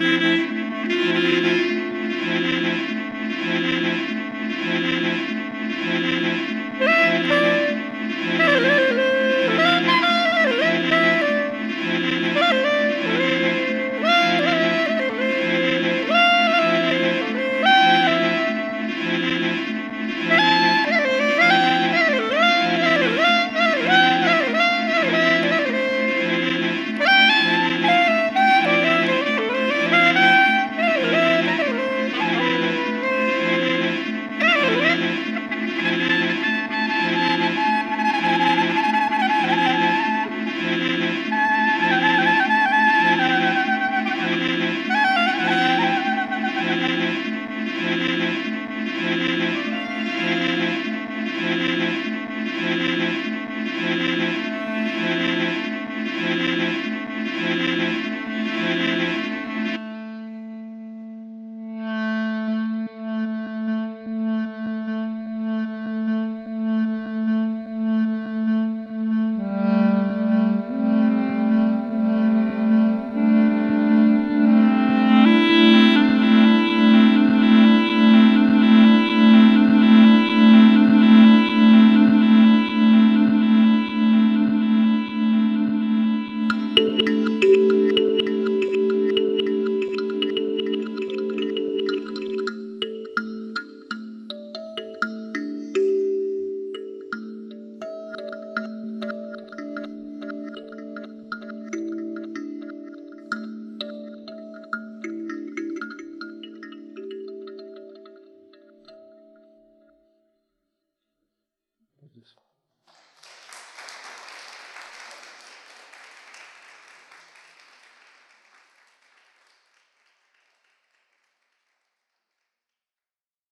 Música this